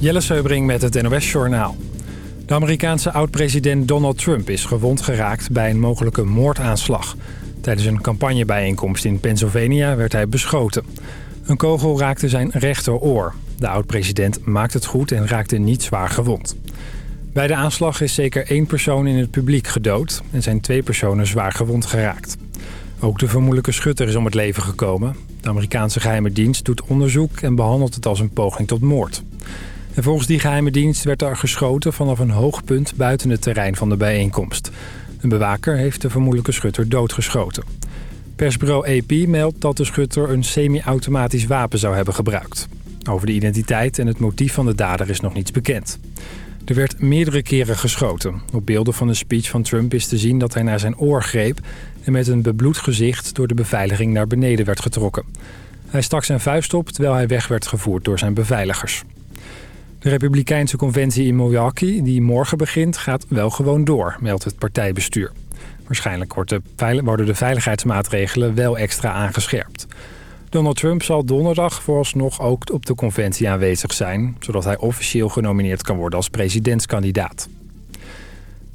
Jelle Seubring met het NOS Journaal. De Amerikaanse oud-president Donald Trump is gewond geraakt bij een mogelijke moordaanslag. Tijdens een campagnebijeenkomst in Pennsylvania werd hij beschoten. Een kogel raakte zijn rechteroor. De oud-president maakt het goed en raakte niet zwaar gewond. Bij de aanslag is zeker één persoon in het publiek gedood... en zijn twee personen zwaar gewond geraakt. Ook de vermoedelijke schutter is om het leven gekomen. De Amerikaanse geheime dienst doet onderzoek en behandelt het als een poging tot moord. En volgens die geheime dienst werd er geschoten vanaf een hoog punt buiten het terrein van de bijeenkomst. Een bewaker heeft de vermoedelijke schutter doodgeschoten. Persbureau AP meldt dat de schutter een semi-automatisch wapen zou hebben gebruikt. Over de identiteit en het motief van de dader is nog niets bekend. Er werd meerdere keren geschoten. Op beelden van de speech van Trump is te zien dat hij naar zijn oor greep... en met een bebloed gezicht door de beveiliging naar beneden werd getrokken. Hij stak zijn vuist op terwijl hij weg werd gevoerd door zijn beveiligers. De Republikeinse conventie in Milwaukee, die morgen begint, gaat wel gewoon door, meldt het partijbestuur. Waarschijnlijk worden de veiligheidsmaatregelen wel extra aangescherpt. Donald Trump zal donderdag vooralsnog ook op de conventie aanwezig zijn... zodat hij officieel genomineerd kan worden als presidentskandidaat.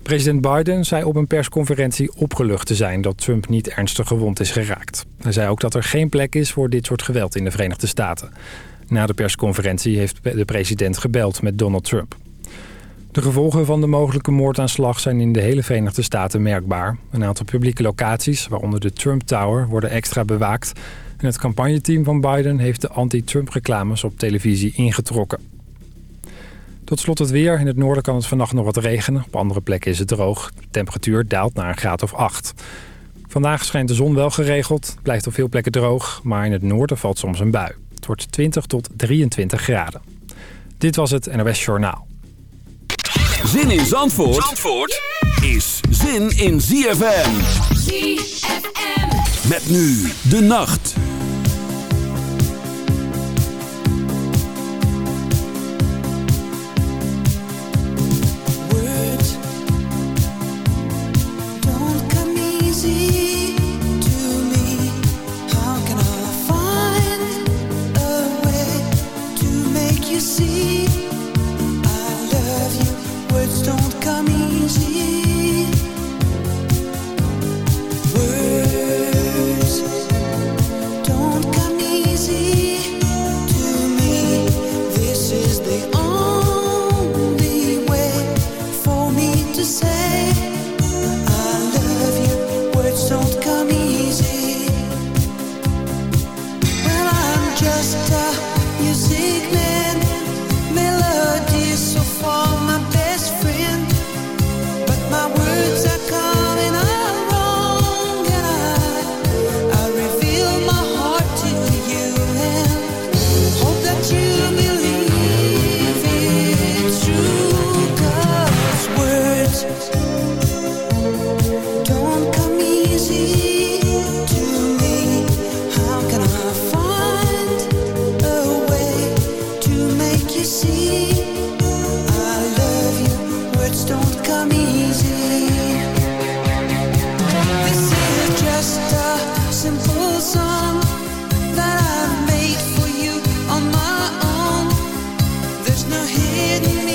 President Biden zei op een persconferentie opgelucht te zijn... dat Trump niet ernstig gewond is geraakt. Hij zei ook dat er geen plek is voor dit soort geweld in de Verenigde Staten. Na de persconferentie heeft de president gebeld met Donald Trump. De gevolgen van de mogelijke moordaanslag zijn in de hele Verenigde Staten merkbaar. Een aantal publieke locaties, waaronder de Trump Tower, worden extra bewaakt... En het campagneteam van Biden heeft de anti-Trump reclames op televisie ingetrokken. Tot slot het weer. In het noorden kan het vannacht nog wat regenen. Op andere plekken is het droog. De temperatuur daalt naar een graad of 8. Vandaag schijnt de zon wel geregeld. Het blijft op veel plekken droog. Maar in het noorden valt soms een bui. Het wordt 20 tot 23 graden. Dit was het NOS Journaal. Zin in Zandvoort, Zandvoort is zin in ZFM. ZFM. Met nu de nacht. no hidden.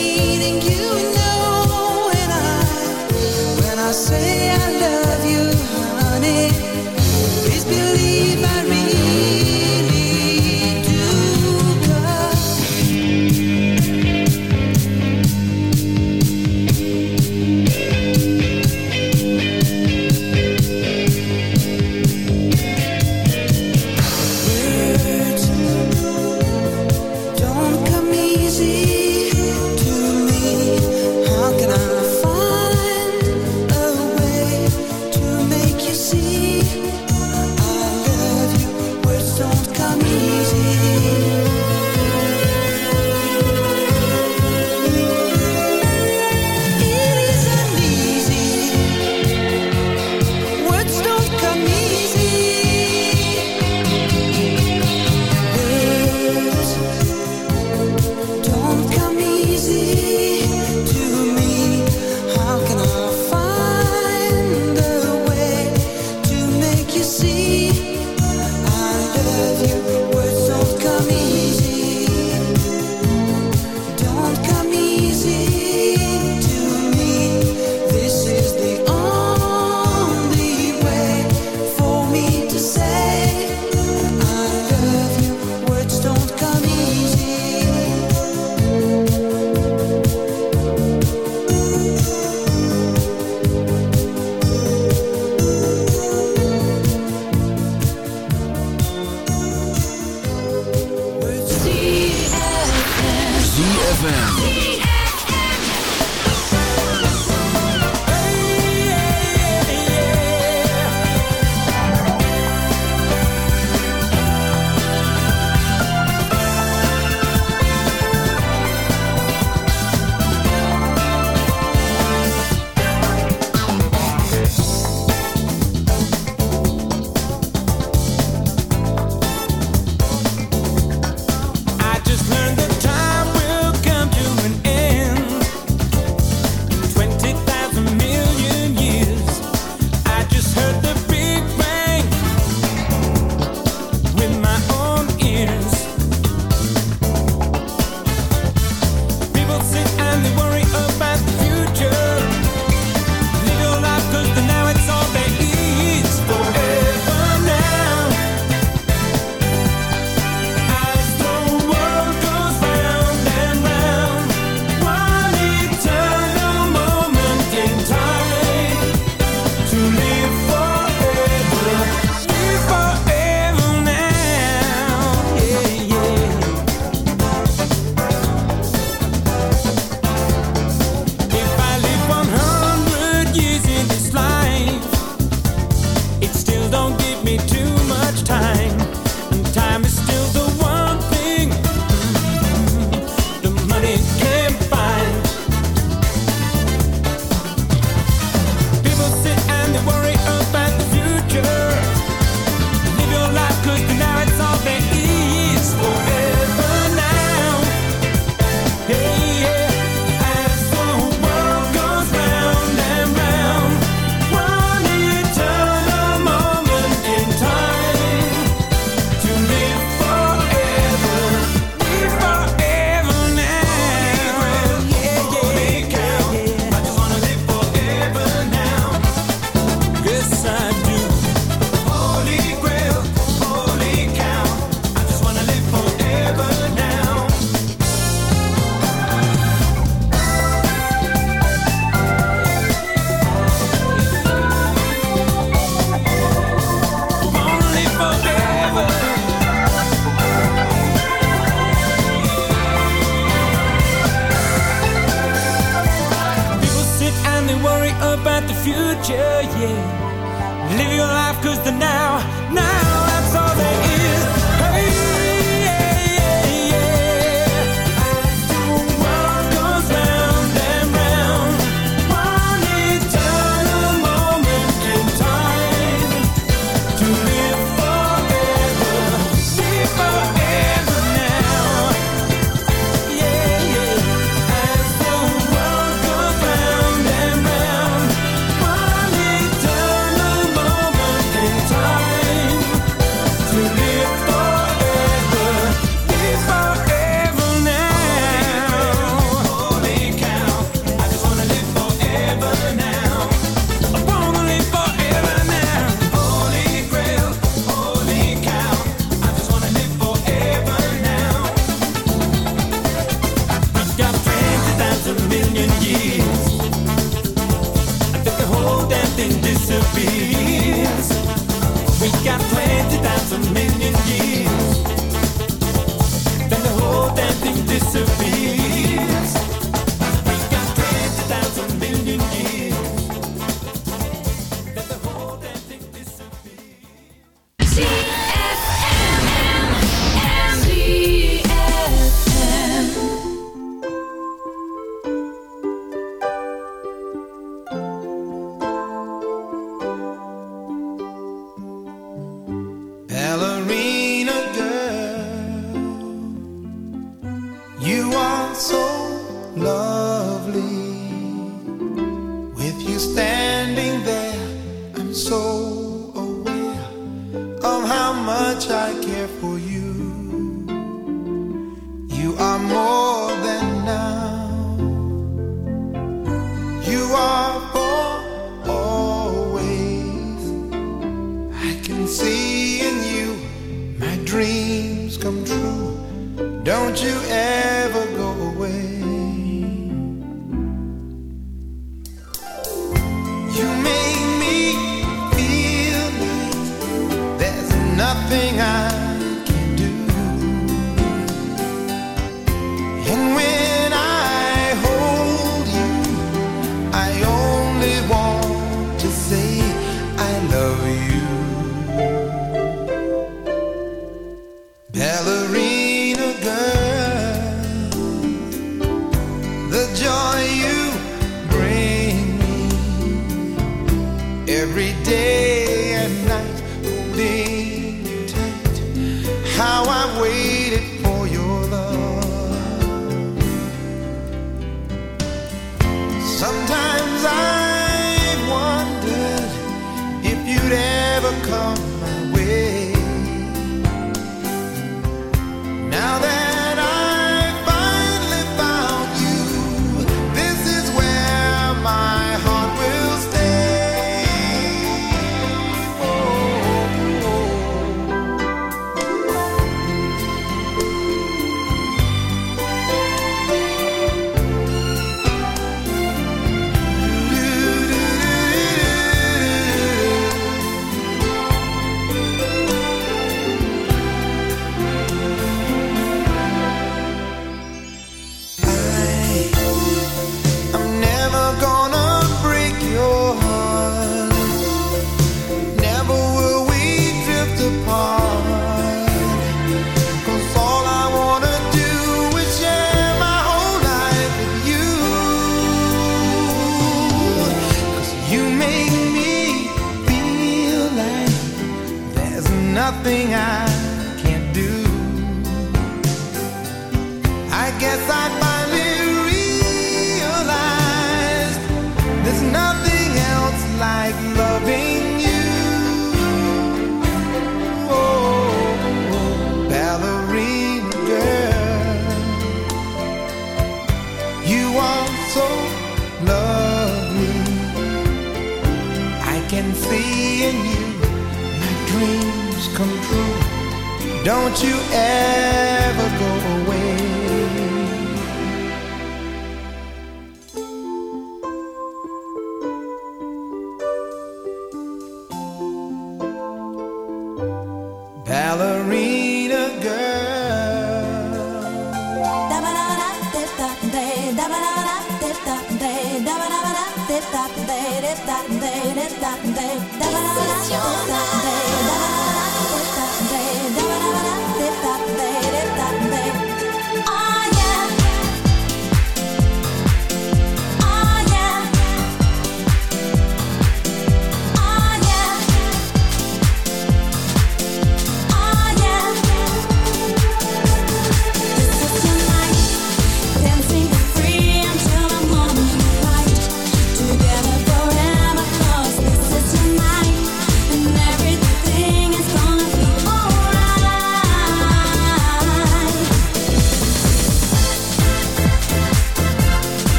Love your love.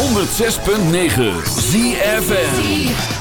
106.9 ZFN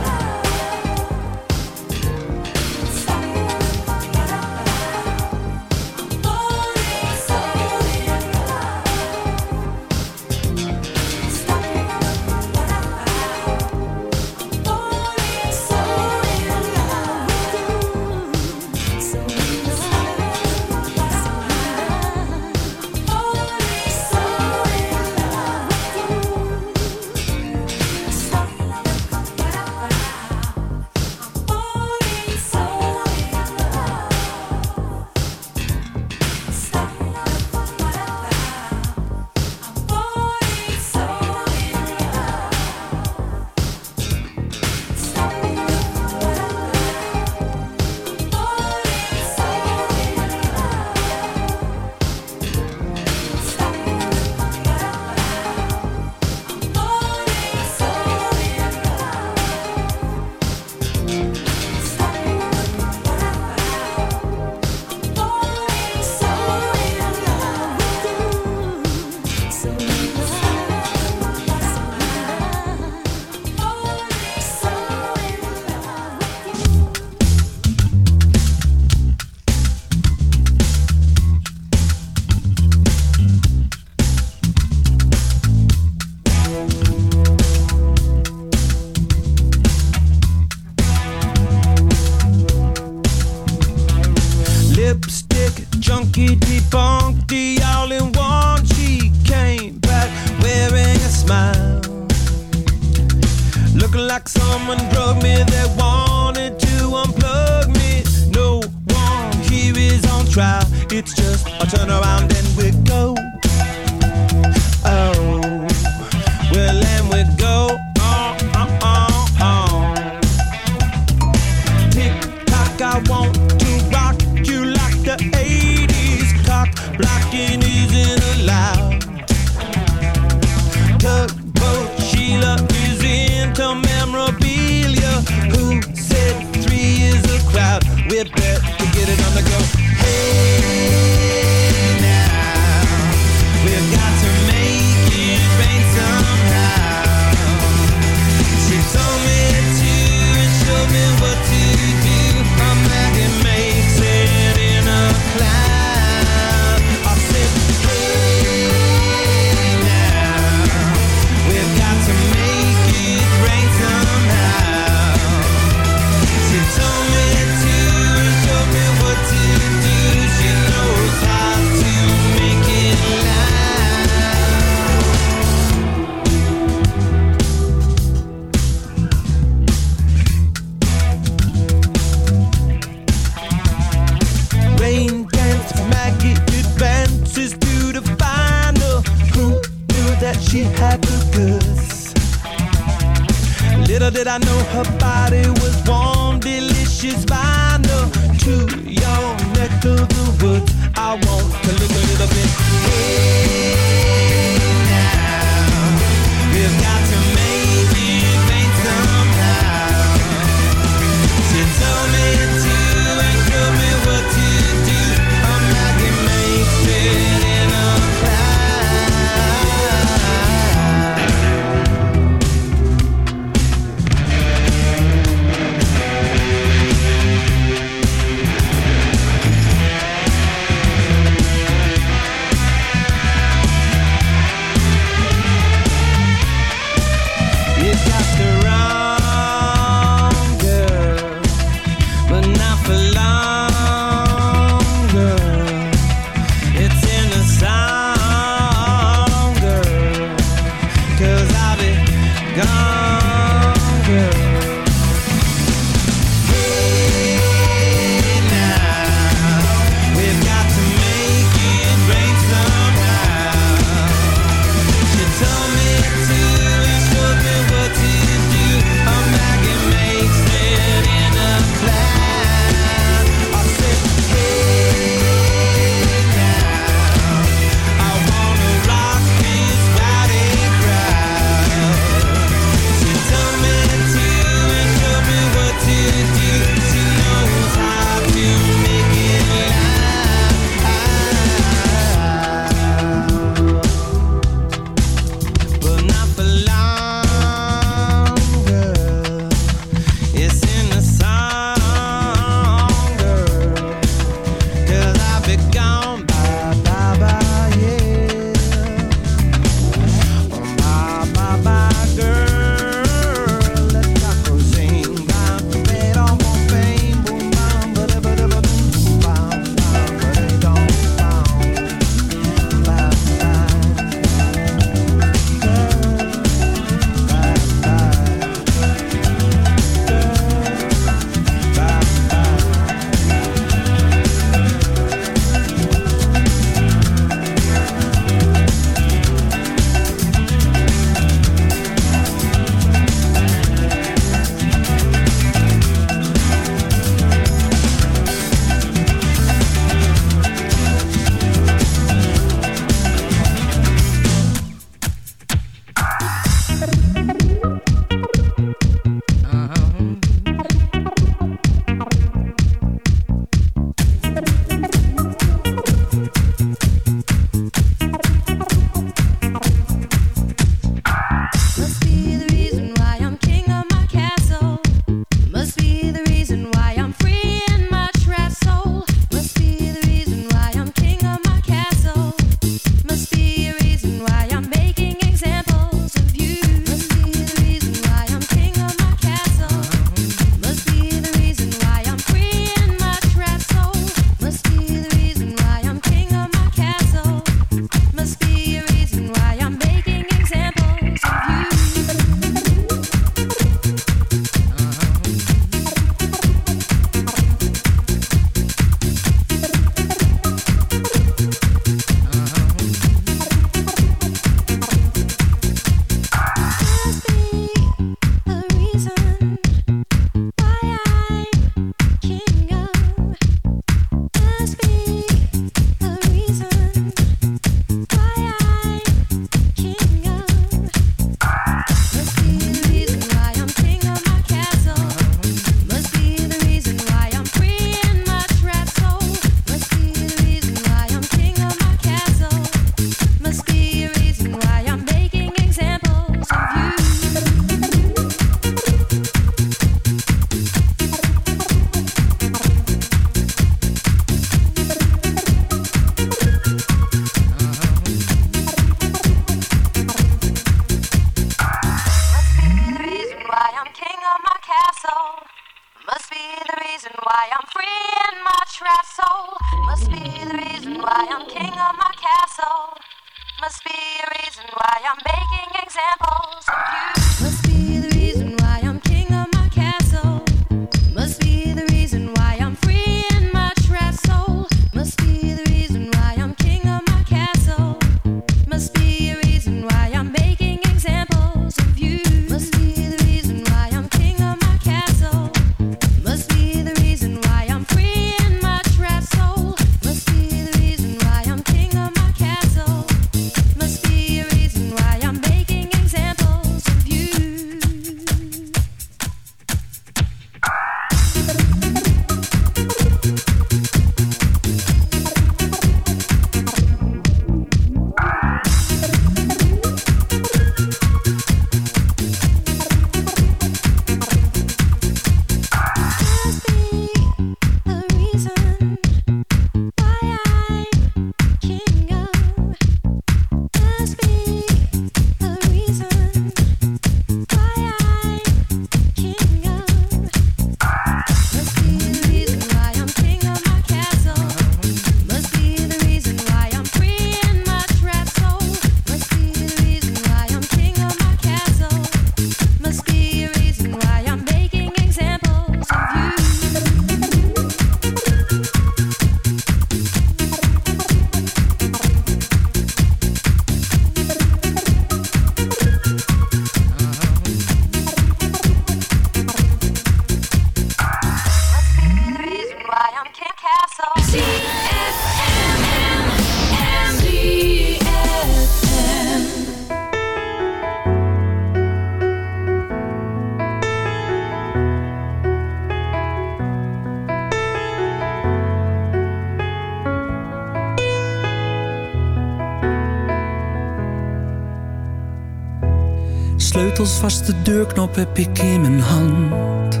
deurknop heb ik in mijn hand.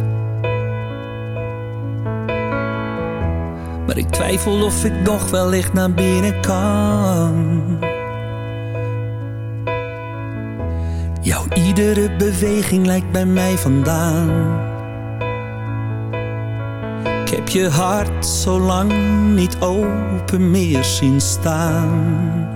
Maar ik twijfel of ik nog wellicht naar binnen kan. Jouw iedere beweging lijkt bij mij vandaan. Ik heb je hart zo lang niet open meer zien staan.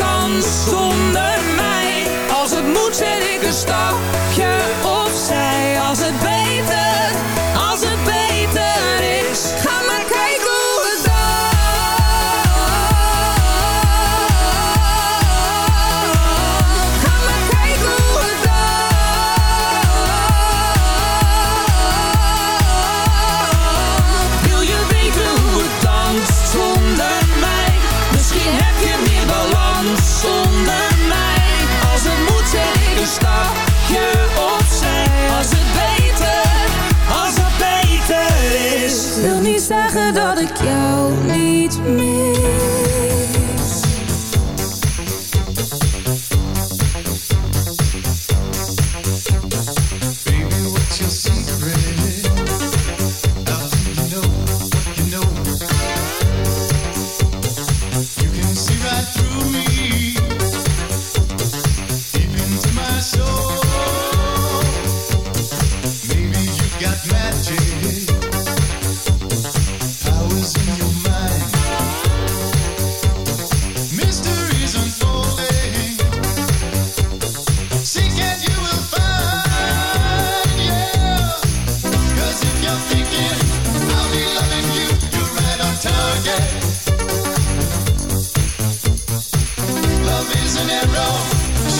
zonder mij. Als het moet zet ik een stapje opzij. Als het beter,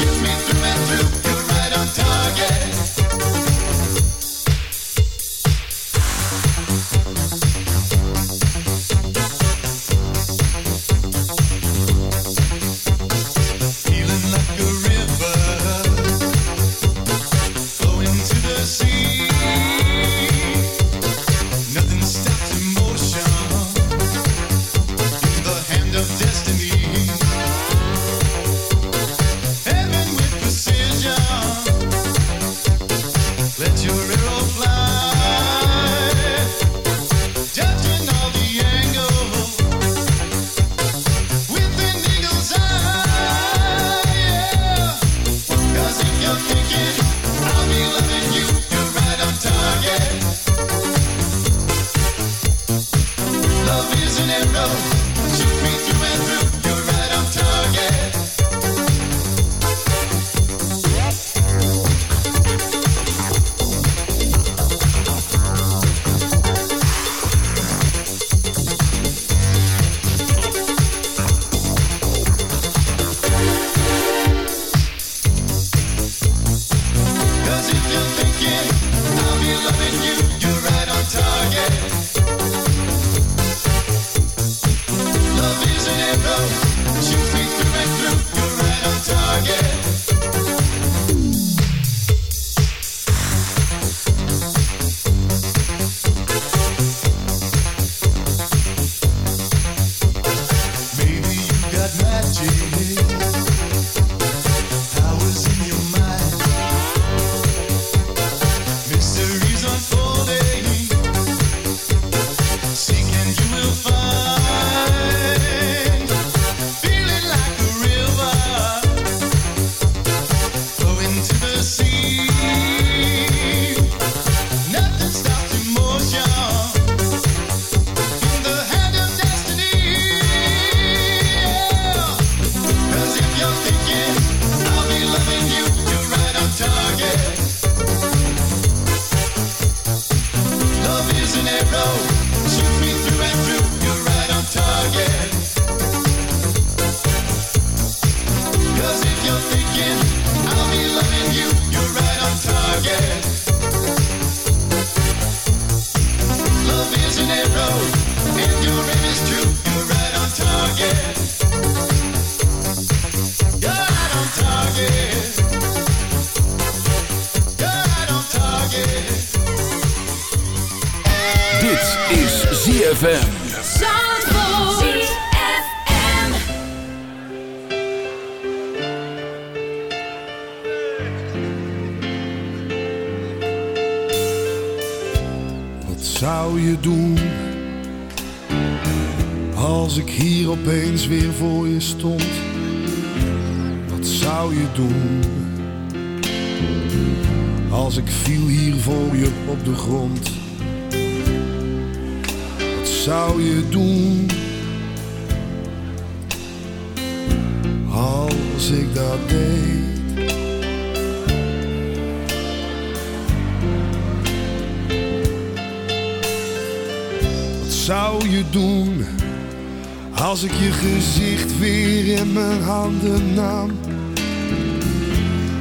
through, me through and me.